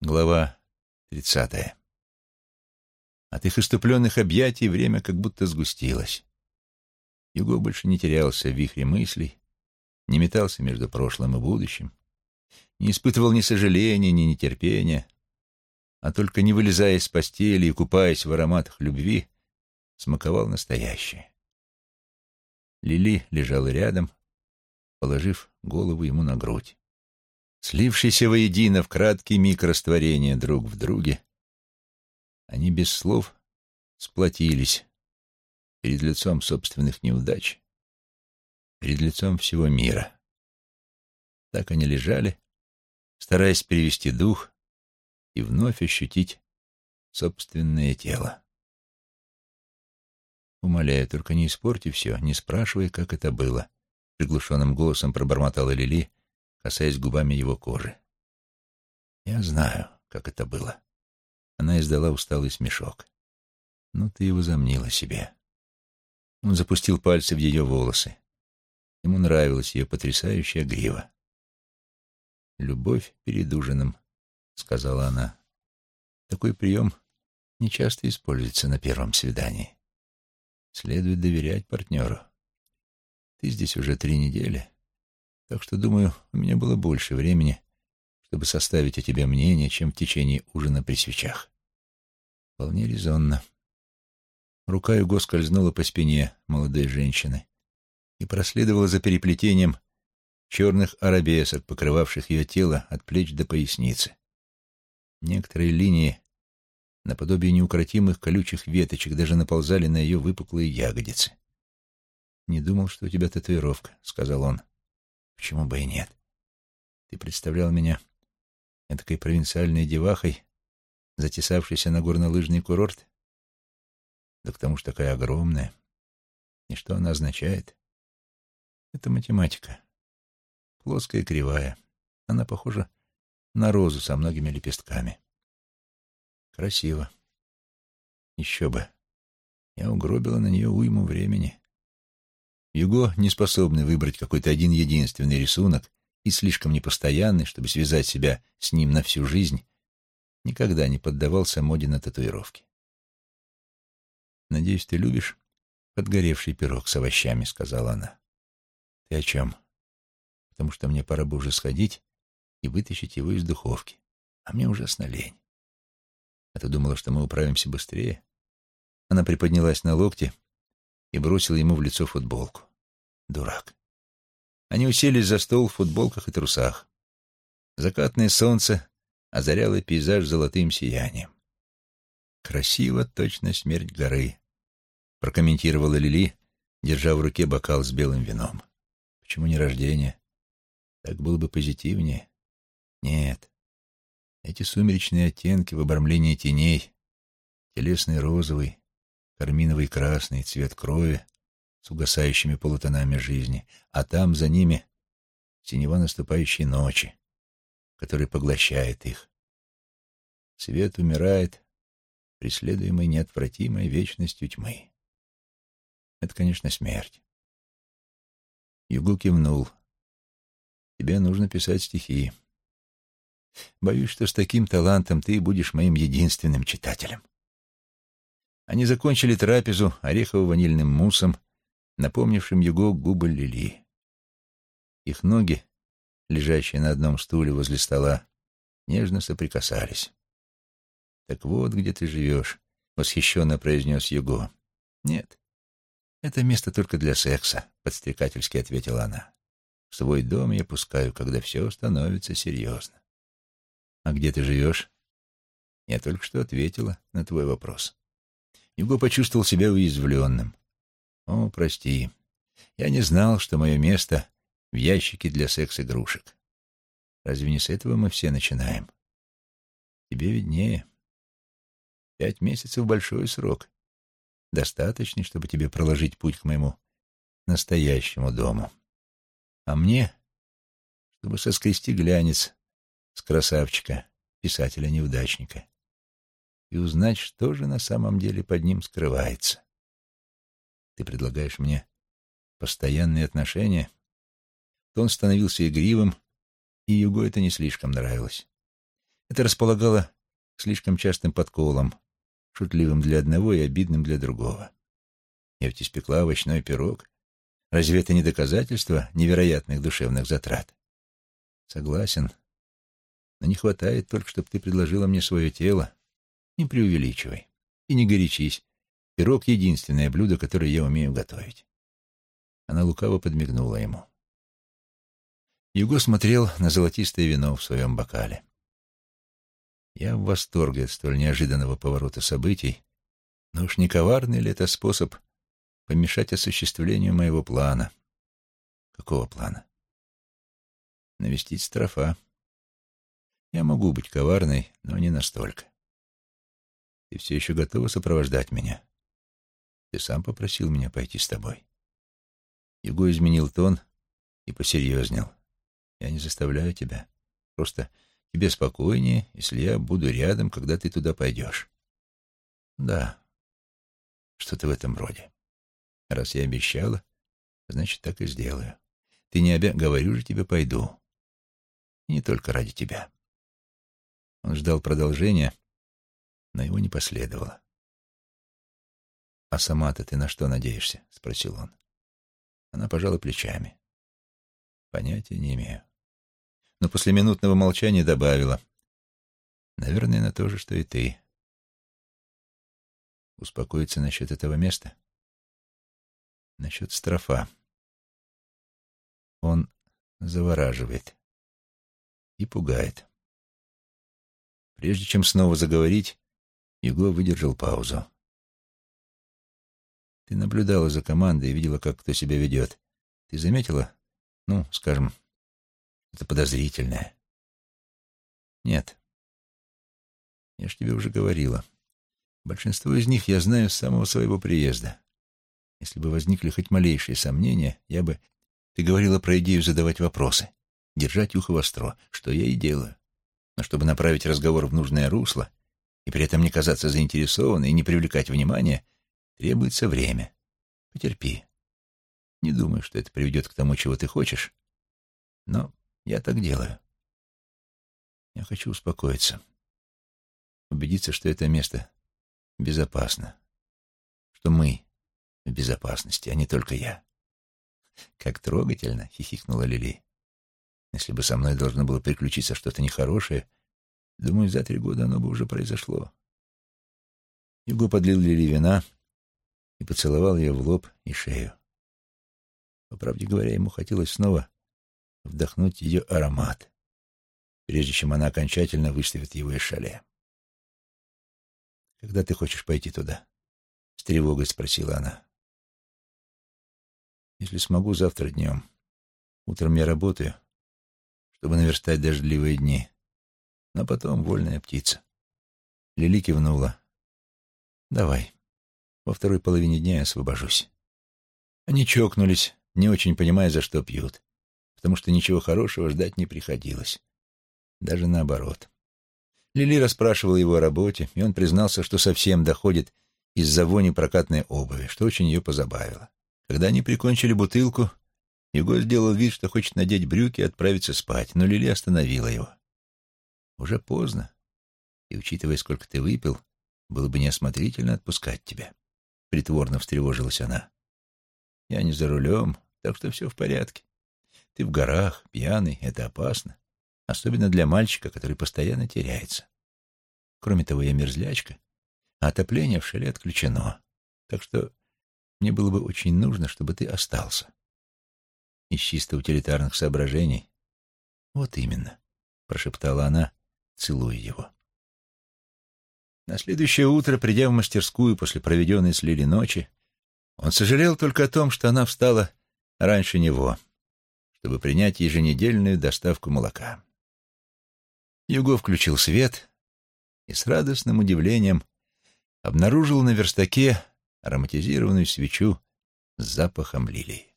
Глава тридцатая. От их иступленных объятий время как будто сгустилось. Юго больше не терялся в вихре мыслей, не метался между прошлым и будущим, не испытывал ни сожаления, ни нетерпения, а только не вылезая из постели и купаясь в ароматах любви, смаковал настоящее. Лили лежала рядом, положив голову ему на грудь. Слившиеся воедино в краткий миг растворения друг в друге, они без слов сплотились перед лицом собственных неудач, перед лицом всего мира. Так они лежали, стараясь перевести дух и вновь ощутить собственное тело. «Умоляю, только не испорти все, не спрашивай, как это было», — приглушенным голосом пробормотала Лили, касаясь губами его кожи. «Я знаю, как это было». Она издала усталый смешок. «Ну, ты его замнила себе». Он запустил пальцы в ее волосы. Ему нравилась ее потрясающая грива. «Любовь перед ужином», — сказала она. «Такой прием нечасто используется на первом свидании. Следует доверять партнеру. Ты здесь уже три недели, так что, думаю, у меня было больше времени, чтобы составить о тебе мнение, чем в течение ужина при свечах. Вполне резонно. Рука его скользнула по спине молодой женщины и проследовала за переплетением черных арабесок, покрывавших ее тело от плеч до поясницы. Некоторые линии, наподобие неукротимых колючих веточек, даже наползали на ее выпуклые ягодицы. «Не думал, что у тебя татуировка», — сказал он. Почему бы и нет? Ты представлял меня такой провинциальной девахой, затесавшейся на горнолыжный курорт? Да к тому же такая огромная. И что она означает? Это математика. Плоская кривая. Она похожа на розу со многими лепестками. Красиво. Еще бы. Я угробила на нее уйму времени. Юго, не способный выбрать какой-то один единственный рисунок и слишком непостоянный, чтобы связать себя с ним на всю жизнь, никогда не поддавался моде на татуировки. «Надеюсь, ты любишь подгоревший пирог с овощами», — сказала она. «Ты о чем?» «Потому что мне пора бы уже сходить и вытащить его из духовки, а мне ужасно лень». «А ты думала, что мы управимся быстрее?» Она приподнялась на локте и бросил ему в лицо футболку. Дурак. Они уселись за стол в футболках и трусах. Закатное солнце озаряло пейзаж золотым сиянием. «Красиво, точно смерть горы», — прокомментировала Лили, держа в руке бокал с белым вином. «Почему не рождение? Так было бы позитивнее». «Нет. Эти сумеречные оттенки в обрамлении теней, телесный розовый, карминовый красный, цвет крови с угасающими полутонами жизни, а там за ними синева наступающей ночи, который поглощает их. Свет умирает, преследуемый неотвратимой вечностью тьмы. Это, конечно, смерть. Югу кивнул. Тебе нужно писать стихи. Боюсь, что с таким талантом ты будешь моим единственным читателем. Они закончили трапезу орехово-ванильным муссом, напомнившим Юго губы Лили. Их ноги, лежащие на одном стуле возле стола, нежно соприкасались. «Так вот, где ты живешь», — восхищенно произнес Юго. «Нет, это место только для секса», — подстрекательски ответила она. «В свой дом я пускаю, когда все становится серьезно». «А где ты живешь?» «Я только что ответила на твой вопрос». Юго почувствовал себя уязвленным. «О, прости, я не знал, что мое место в ящике для секс-игрушек. Разве не с этого мы все начинаем? Тебе виднее. Пять месяцев — большой срок. Достаточный, чтобы тебе проложить путь к моему настоящему дому. А мне, чтобы соскрести глянец с красавчика, писателя-неудачника и узнать, что же на самом деле под ним скрывается. Ты предлагаешь мне постоянные отношения? Тон становился игривым, и Юго это не слишком нравилось. Это располагало слишком частым подколом, шутливым для одного и обидным для другого. Я ведь испекла овощной пирог. Разве это не доказательство невероятных душевных затрат? Согласен. Но не хватает только, чтобы ты предложила мне свое тело. Не преувеличивай. И не горячись. Пирог — единственное блюдо, которое я умею готовить. Она лукаво подмигнула ему. Юго смотрел на золотистое вино в своем бокале. Я в восторге от столь неожиданного поворота событий, но уж не коварный ли это способ помешать осуществлению моего плана? Какого плана? Навестить строфа. Я могу быть коварной, но не настолько. Ты все еще готова сопровождать меня? Ты сам попросил меня пойти с тобой. Его изменил тон и посерьезнел. Я не заставляю тебя. Просто тебе спокойнее, если я буду рядом, когда ты туда пойдешь. Да, что-то в этом роде. Раз я обещала, значит, так и сделаю. Ты не обя... Говорю же тебе, пойду. И не только ради тебя. Он ждал продолжения, но его не последовало. «А сама-то ты на что надеешься?» — спросил он. Она пожала плечами. «Понятия не имею». Но после минутного молчания добавила. «Наверное, на то же, что и ты». Успокоиться насчет этого места? Насчет строфа. Он завораживает и пугает. Прежде чем снова заговорить, Юго выдержал паузу. Ты наблюдала за командой и видела, как кто себя ведет. Ты заметила, ну, скажем, это подозрительное? Нет. Я ж тебе уже говорила. Большинство из них я знаю с самого своего приезда. Если бы возникли хоть малейшие сомнения, я бы... Ты говорила про идею задавать вопросы, держать ухо востро, что я и делаю. Но чтобы направить разговор в нужное русло и при этом не казаться заинтересованной и не привлекать внимания, требуется время. Потерпи. Не думаю, что это приведет к тому, чего ты хочешь, но я так делаю. Я хочу успокоиться, убедиться, что это место безопасно, что мы в безопасности, а не только я. Как трогательно, — хихикнула Лили. Если бы со мной должно было приключиться что-то нехорошее, думаю, за три года оно бы уже произошло. Юго подлил Лили вина и поцеловал ее в лоб и шею. По правде говоря, ему хотелось снова вдохнуть ее аромат, прежде чем она окончательно выставит его из шале. «Когда ты хочешь пойти туда?» — с тревогой спросила она. «Если смогу, завтра днем. Утром я работаю, чтобы наверстать дождливые дни. Но потом вольная птица». Лили кивнула. «Давай. Во второй половине дня я освобожусь». Они чокнулись, не очень понимая, за что пьют, потому что ничего хорошего ждать не приходилось. Даже наоборот. Лили расспрашивала его о работе, и он признался, что совсем доходит из-за вони прокатной обуви, что очень ее позабавило. Когда они прикончили бутылку, Его сделал вид, что хочет надеть брюки и отправиться спать, но Лили остановила его. «Уже поздно, и, учитывая, сколько ты выпил, было бы неосмотрительно отпускать тебя». Притворно встревожилась она. «Я не за рулем, так что все в порядке. Ты в горах, пьяный, это опасно. Особенно для мальчика, который постоянно теряется. Кроме того, я мерзлячка, а отопление в шале отключено. Так что мне было бы очень нужно, чтобы ты остался. Из чисто утилитарных соображений. Вот именно, — прошептала она, целуя его. На следующее утро, придя в мастерскую после проведенной с Лили ночи, он сожалел только о том, что она встала раньше него, чтобы принять еженедельную доставку молока. Юго включил свет и с радостным удивлением обнаружил на верстаке ароматизированную свечу с запахом лилий.